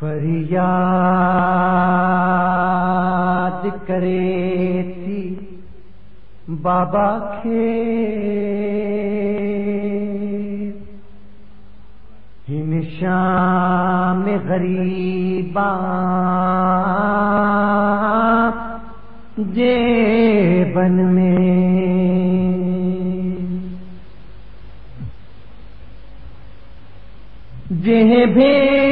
فریاد کرے تھی بابا کھے ہن شام غریبا جے بن میں۔ جہ بھی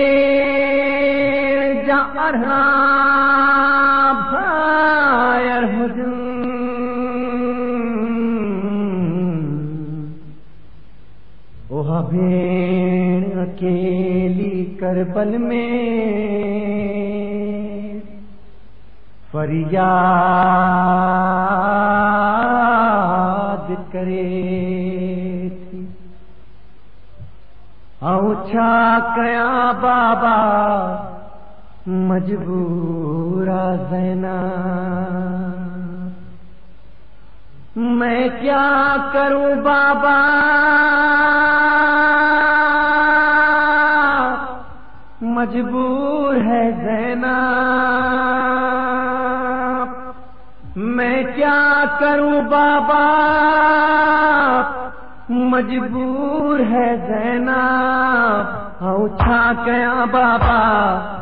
بھیڑ اکیلی کربل میں۔ فریاد کرے تھی۔ اوچھا کیا بابا۔ مجبورا زینا۔ میں کیا کروں بابا؟ مجبور ہے زینا۔ میں کیا کروں بابا؟ مجبور ہے زینا۔ اوچھا کیا بابا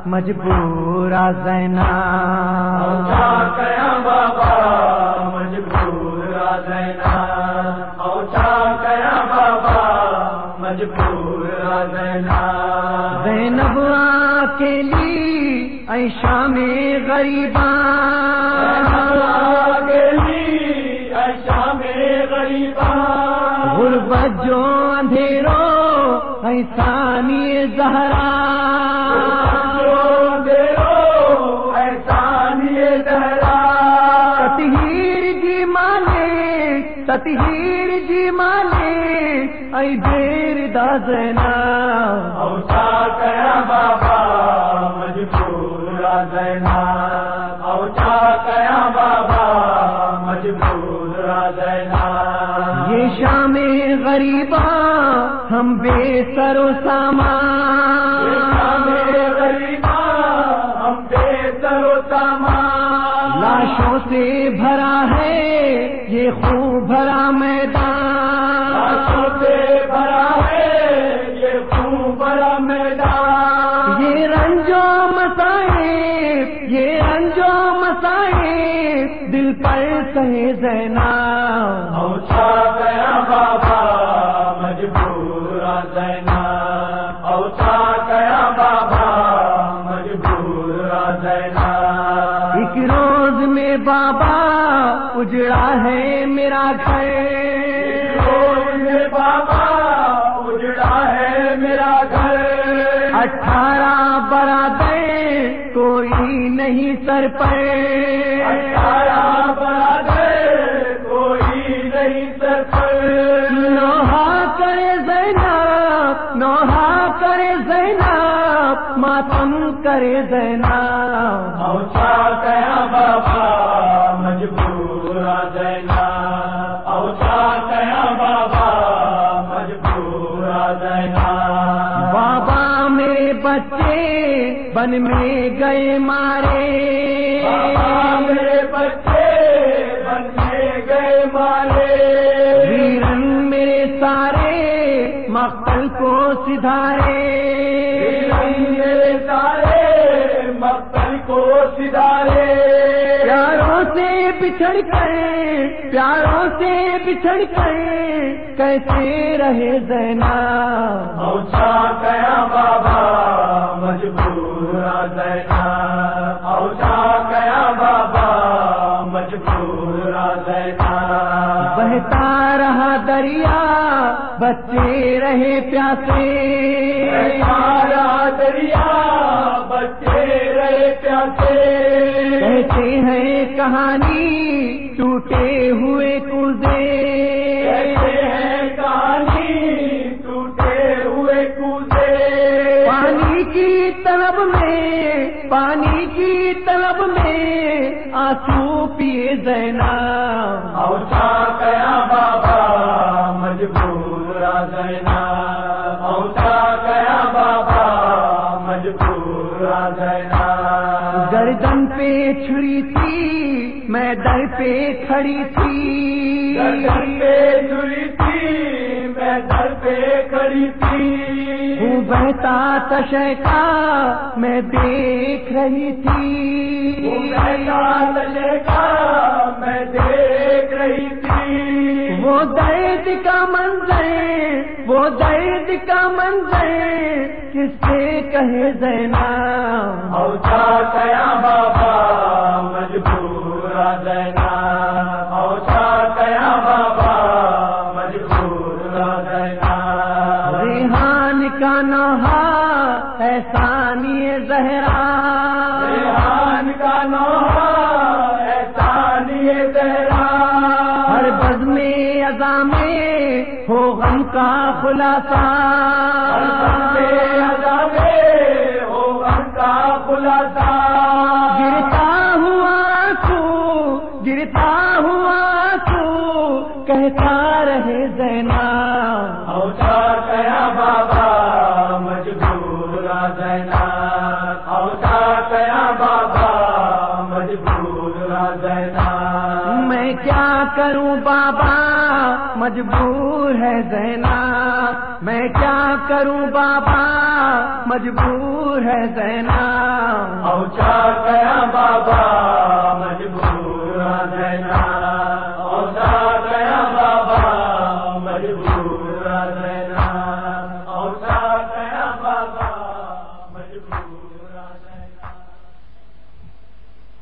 مجبور زینا بابا مجبور زینا اوچھا کیا بابا مجبور زینا زینب کے لیے ایشا میں غریبان ایشا میں غریبان غربت جو اندھیرو ایسانی زہرا۔ تطہیر جی مالے تطہیر جی مالے ای دیر دازنا اوچا کیا بابا مجبور زینا۔ اوچا کیا بابا مجبور زینا۔ یہ شام غریبا ہم بے سر و سامان۔ غریبا ہم بے سرو سامان۔ لاشوں سے بھرا ہے یہ خوب بھرا میدان۔ لاشوں سے بھرا ہے یہ خون بڑا میدان۔ یہ رنجو مسائے یہ رنجو مسائے دل پر سہے زینا گیا بابا گیا بابا مجبور زینا ایک روز میں بابا اجڑا ہے میرا گھر۔ میں بابا اجڑا ہے میرا گھر۔ اٹھارہ برادر کوئی نہیں سر پر۔ اٹھارہ برادر کوئی نہیں سر پر۔ ماتم کرے زینب اوچا گیا بابا مجبور زینا۔ اوچا گیا بابا مجبور زینا۔ بابا میرے بچے بن میں گئے مارے۔ میرے بچے بننے گئے مارے۔ ویرن میرے سارے مقتل کو سدھارے۔ کو سدھارے پیاروں سے بچھڑ کر پیاروں سے بچھڑ کر کیسے رہے زینا اوچا گیا بابا مجبور زینا اوچا گیا بابا مجبور زینا بہتا رہا دریا بچے رہے پیاسے سارا دریا کہانی ٹوٹے ہوئے ہیں کہانی ٹوٹے ہوئے کودے پانی کی طلب میں پانی کی طلب میں آنسو پیے زینا اوچا گیا بابا مجبور زینا اوچا گیا بابا مجبور چھری تھی میں در پہ کھڑی تھی۔ جڑی تھی میں در پہ کھڑی تھی۔ ہوں بہتا تشے کا میں دیکھ رہی تھی۔ کا میں دیکھ رہی تھی۔ وہ درد کا منظر وہ درد کا منظر کس سے کہے زینا؟ اوچا کیا زہرا ریحان کا نوحہ احسانی زہرا۔ ہر بز میں ازا میں ہو غم کا خلاصہ۔ مجبور ہے زینا میں کیا کروں بابا؟ مجبور ہے زینا اوچا کیا بابا؟ مجبور زینا